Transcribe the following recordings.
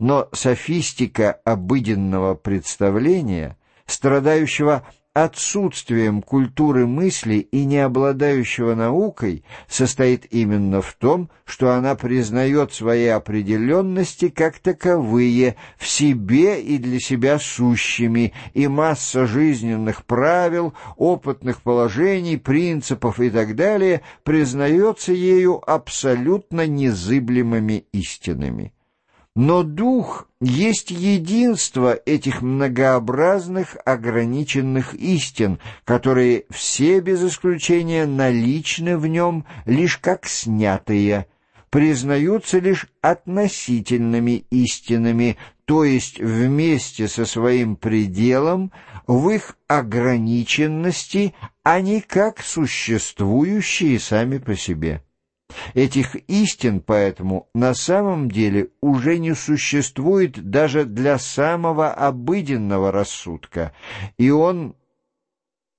Но софистика обыденного представления, страдающего отсутствием культуры мысли и не обладающего наукой состоит именно в том, что она признает свои определенности как таковые, в себе и для себя сущими, и масса жизненных правил, опытных положений, принципов и так далее признается ею абсолютно незыблемыми истинами. Но дух есть единство этих многообразных ограниченных истин, которые все без исключения наличны в нем лишь как снятые, признаются лишь относительными истинами, то есть вместе со своим пределом в их ограниченности, а не как существующие сами по себе. Этих истин поэтому на самом деле уже не существует даже для самого обыденного рассудка, и он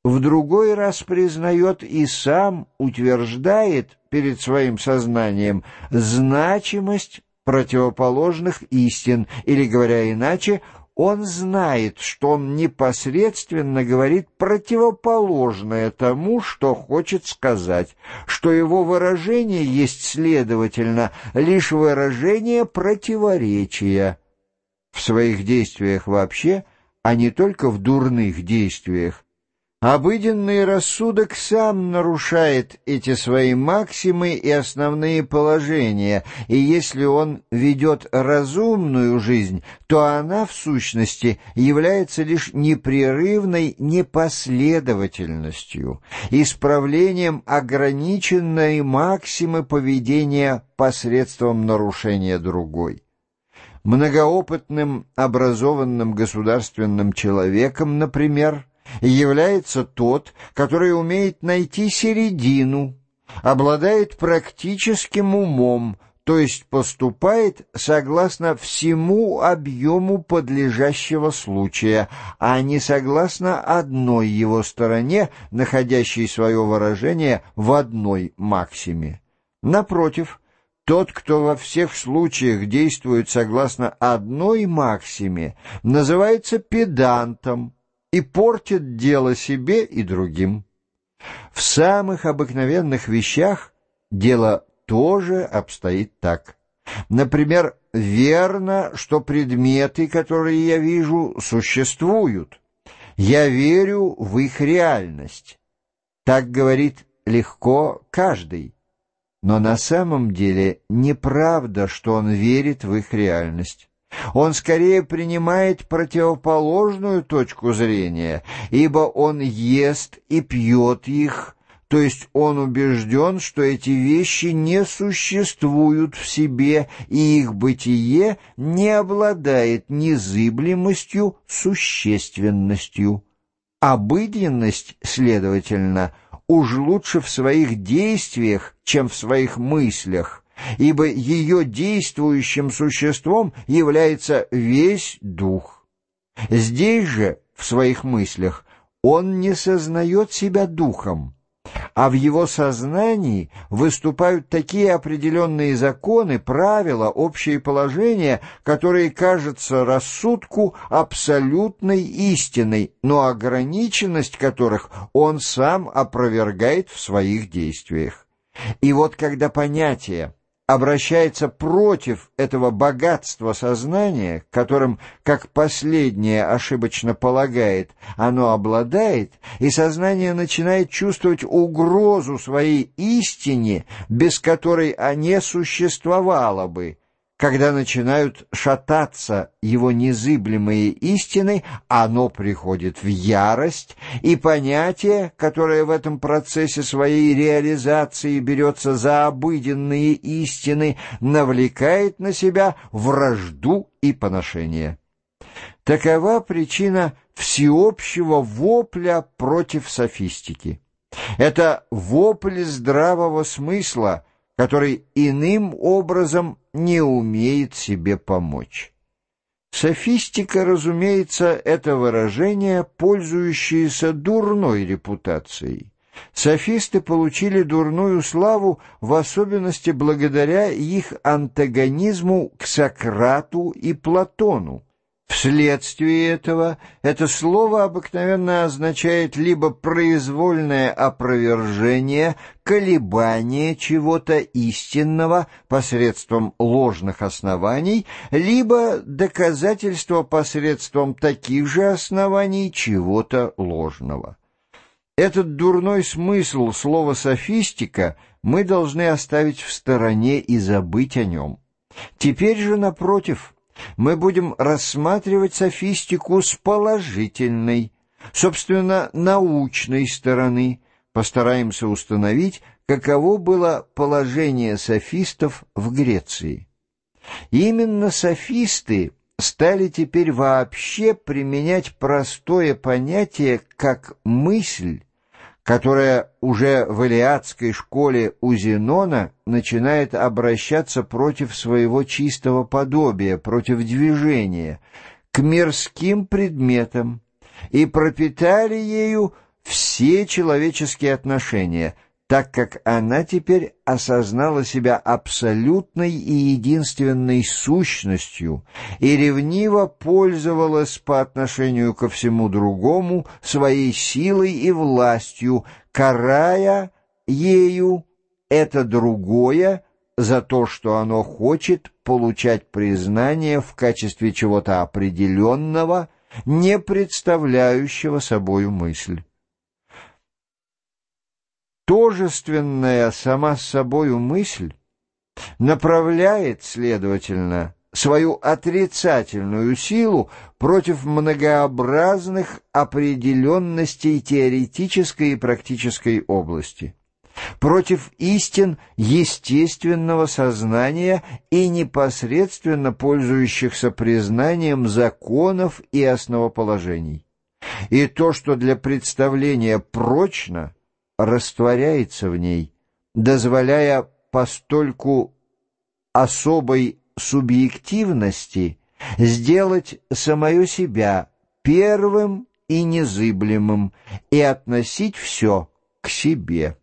в другой раз признает и сам утверждает перед своим сознанием значимость противоположных истин, или, говоря иначе, он знает, что он непосредственно говорит противоположное тому, что хочет сказать, что его выражение есть, следовательно, лишь выражение противоречия. В своих действиях вообще, а не только в дурных действиях, Обыденный рассудок сам нарушает эти свои максимы и основные положения, и если он ведет разумную жизнь, то она, в сущности, является лишь непрерывной непоследовательностью, исправлением ограниченной максимы поведения посредством нарушения другой. Многоопытным образованным государственным человеком, например, является тот, который умеет найти середину, обладает практическим умом, то есть поступает согласно всему объему подлежащего случая, а не согласно одной его стороне, находящей свое выражение в одной максиме. Напротив, тот, кто во всех случаях действует согласно одной максиме, называется педантом, и портит дело себе и другим. В самых обыкновенных вещах дело тоже обстоит так. Например, верно, что предметы, которые я вижу, существуют. Я верю в их реальность. Так говорит легко каждый. Но на самом деле неправда, что он верит в их реальность. Он скорее принимает противоположную точку зрения, ибо он ест и пьет их, то есть он убежден, что эти вещи не существуют в себе, и их бытие не обладает незыблемостью, существенностью. Обыденность, следовательно, уж лучше в своих действиях, чем в своих мыслях, ибо ее действующим существом является весь дух. Здесь же, в своих мыслях, он не сознает себя духом, а в его сознании выступают такие определенные законы, правила, общие положения, которые кажутся рассудку абсолютной истиной, но ограниченность которых он сам опровергает в своих действиях. И вот когда понятие обращается против этого богатства сознания, которым, как последнее ошибочно полагает, оно обладает, и сознание начинает чувствовать угрозу своей истине, без которой не существовало бы, когда начинают шататься его незыблемые истины, оно приходит в ярость, и понятие, которое в этом процессе своей реализации берется за обыденные истины, навлекает на себя вражду и поношение. Такова причина всеобщего вопля против софистики. Это вопль здравого смысла — который иным образом не умеет себе помочь. Софистика, разумеется, это выражение, пользующееся дурной репутацией. Софисты получили дурную славу в особенности благодаря их антагонизму к Сократу и Платону. Вследствие этого это слово обыкновенно означает либо произвольное опровержение, колебание чего-то истинного посредством ложных оснований, либо доказательство посредством таких же оснований чего-то ложного. Этот дурной смысл слова «софистика» мы должны оставить в стороне и забыть о нем. Теперь же, напротив, мы будем рассматривать софистику с положительной, собственно, научной стороны, постараемся установить, каково было положение софистов в Греции. Именно софисты стали теперь вообще применять простое понятие как мысль, которая уже в Илиадской школе у Зенона начинает обращаться против своего чистого подобия, против движения, к мирским предметам, и пропитали ею все человеческие отношения – так как она теперь осознала себя абсолютной и единственной сущностью и ревниво пользовалась по отношению ко всему другому своей силой и властью, карая ею это другое за то, что оно хочет получать признание в качестве чего-то определенного, не представляющего собою мысль. Тожественная сама с собою мысль направляет, следовательно, свою отрицательную силу против многообразных определенностей теоретической и практической области, против истин естественного сознания и непосредственно пользующихся признанием законов и основоположений. И то, что для представления прочно – растворяется в ней, дозволяя постольку особой субъективности сделать самое себя первым и незыблемым и относить все к себе.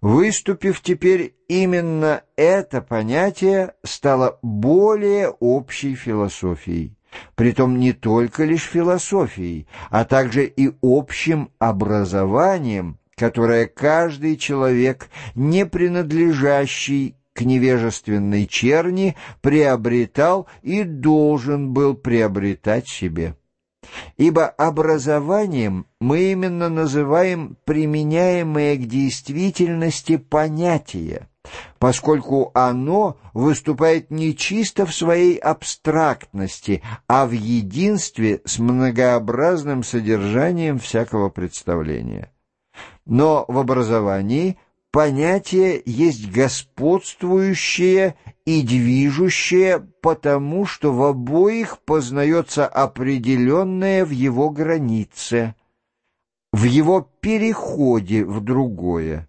Выступив теперь именно это понятие стало более общей философией, притом не только лишь философией, а также и общим образованием, которое каждый человек, не принадлежащий к невежественной черни, приобретал и должен был приобретать себе. Ибо образованием мы именно называем применяемое к действительности понятие, поскольку оно выступает не чисто в своей абстрактности, а в единстве с многообразным содержанием всякого представления. Но в образовании понятие есть господствующее и движущее, потому что в обоих познается определенное в его границе, в его переходе в другое.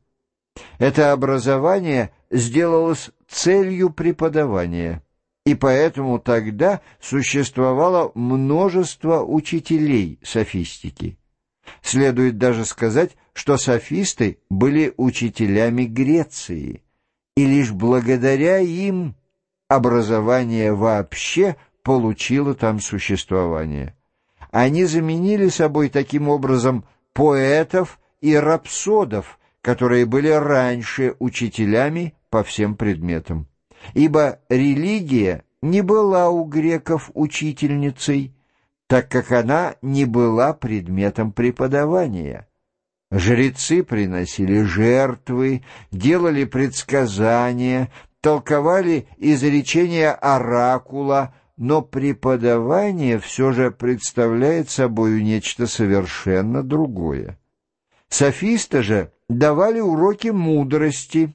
Это образование сделалось целью преподавания, и поэтому тогда существовало множество учителей софистики. Следует даже сказать, что софисты были учителями Греции, и лишь благодаря им образование вообще получило там существование. Они заменили собой таким образом поэтов и рапсодов, которые были раньше учителями по всем предметам. Ибо религия не была у греков учительницей, так как она не была предметом преподавания. Жрецы приносили жертвы, делали предсказания, толковали изречения оракула, но преподавание все же представляет собою нечто совершенно другое. Софисты же давали уроки мудрости,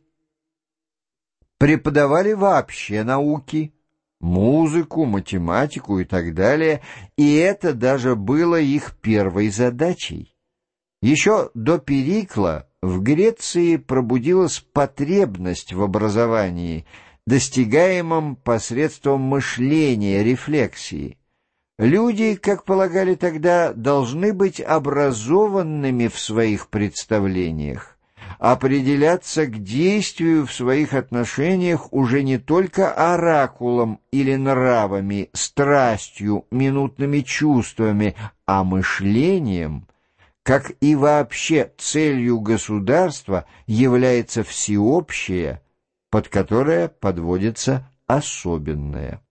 преподавали вообще науки, музыку, математику и так далее, и это даже было их первой задачей. Еще до Перикла в Греции пробудилась потребность в образовании, достигаемом посредством мышления, рефлексии. Люди, как полагали тогда, должны быть образованными в своих представлениях, определяться к действию в своих отношениях уже не только оракулом или нравами, страстью, минутными чувствами, а мышлением, как и вообще целью государства является всеобщее, под которое подводится особенное.